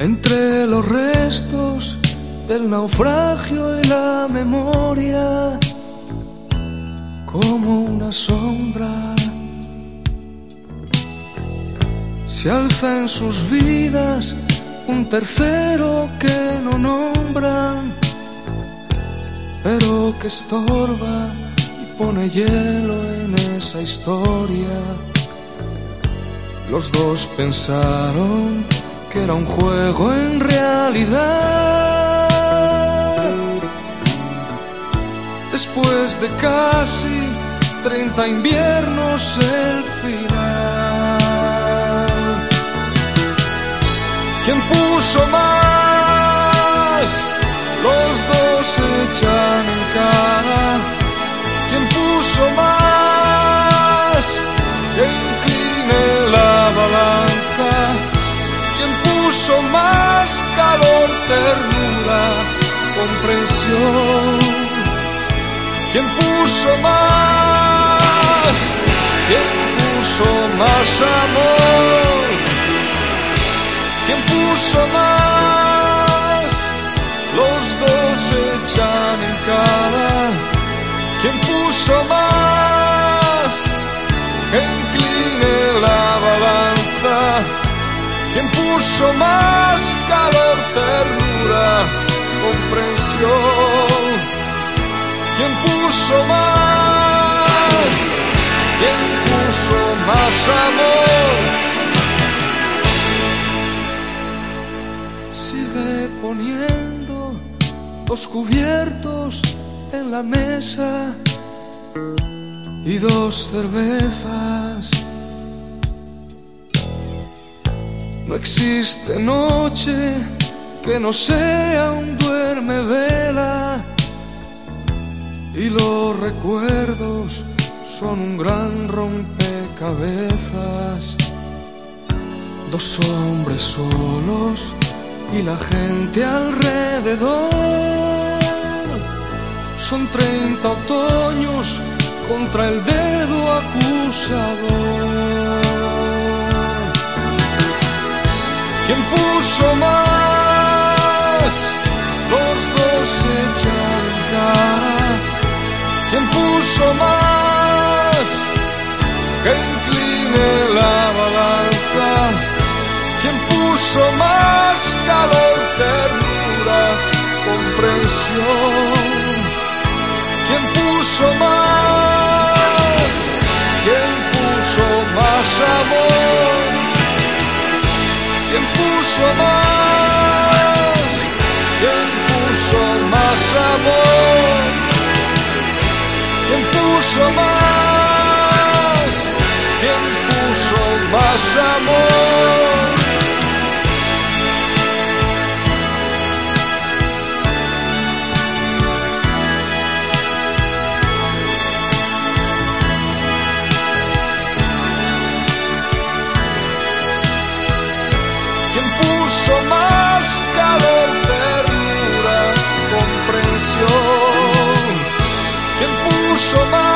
Entre los restos del naufragio y la memoria, como una sombra, se alza en sus vidas un tercero que no nombran, pero que estorba y pone hielo en esa historia. Los dos pensaron que era un juego en realidad. Después de casi 30 inviernos el final. ¿Quién puso? Puso más calor, ternura, comprensión? ¿Quién puso más? ¿Quién puso más amor? ¿Quién puso más? Puso más calor, ternura, comprensión? ¿Quién puso más? ¿Quién puso más amor? Sigue poniendo dos cubiertos en la mesa y dos cervezas No existe noche que no sea un duerme vela y los recuerdos son un gran rompecabezas. Dos hombres solos y la gente alrededor. Son treinta otoños contra el dedo acusador. ¿Quién puso más? Los dos se echan cara. ¿Quién puso más? Puso más? ¿Quién puso más amor? ¿Quién puso más? ¿Quién puso más amor? ¿Quién puso